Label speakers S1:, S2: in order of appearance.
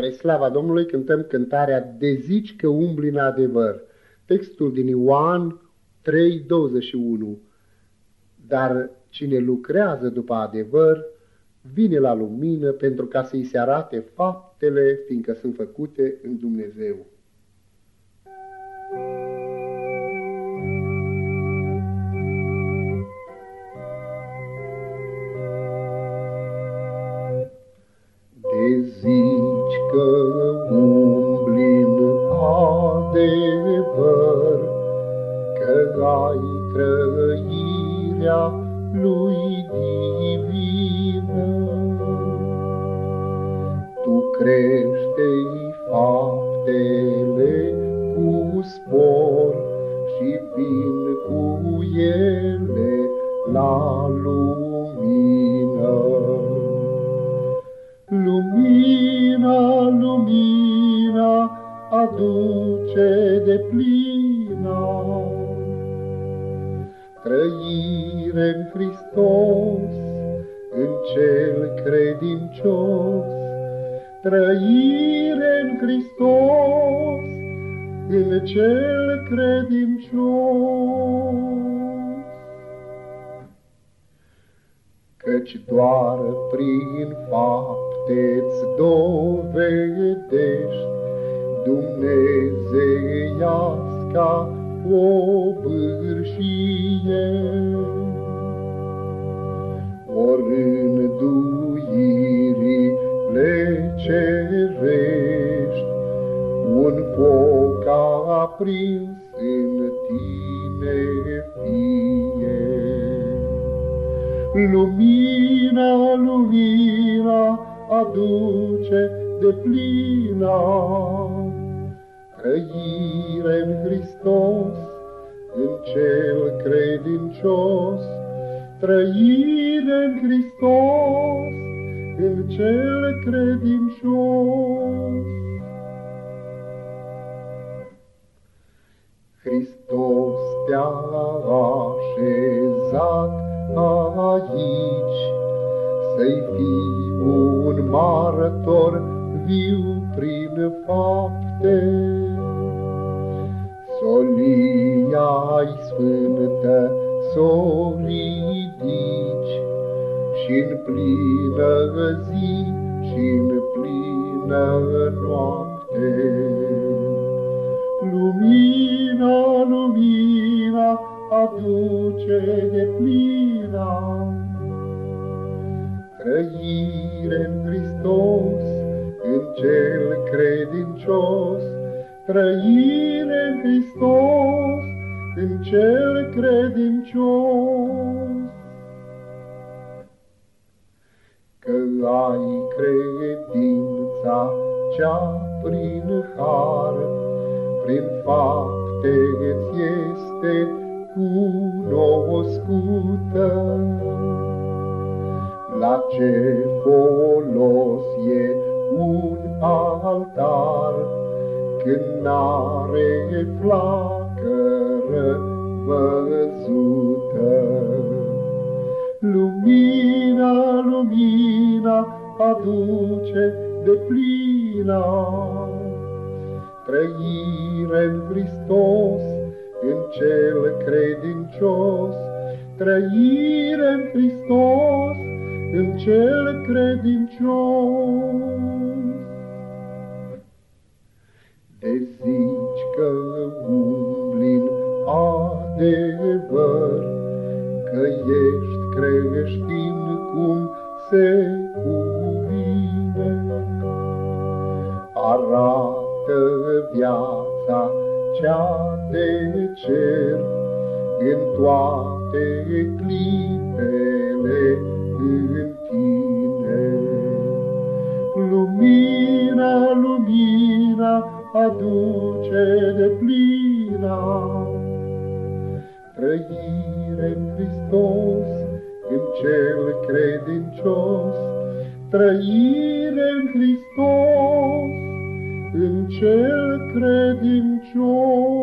S1: Spre slava Domnului cântăm cântarea De zici că umbli în adevăr. Textul din Ioan 3:21. Dar cine lucrează după adevăr, vine la lumină pentru ca să-i se arate faptele, fiindcă sunt făcute în Dumnezeu.
S2: Trăirea lui divină. Tu crește-i faptele cu spor și vin cu ele la lumină. Lumina, lumina aduce de plină trăire în Hristos, în cel credincios, trăire în Hristos, în cel credincios. Căci doar prin fapte-ți dovedești Dumnezeiasca o bârșie. Ori le cerești, un foc aprins în tine fie. Lumina, lumina aduce de plina trăire în Hristos, în cel credincios, trăire în Hristos, în cel credincios. Hristos te-a așezat aici, să-i fii un martor viu prin fapte. Solia-i sfântă s-o ridici și-n plină zi și-n plină noapte. Lumina, lumina aduce de plina, trăire în Hristos, în cel credincios, trăire în Hristos, în cel credincios. Că ai credința cea prin har, prin fapte ți este cunoscută. La ce folos e un altar, când n-are flacără văzută. Lumina, lumina aduce de plina, trăire în Hristos, în cel credincios, trăire în Hristos, în cel credincios. Ești creștin cum se cuvine. Arată viața cea de cer În toate clipele în tine. Lumina, lumina, aduce de plina. Trăire în Hristos, în cel credincios, trăire în Hristos, în cel credincios.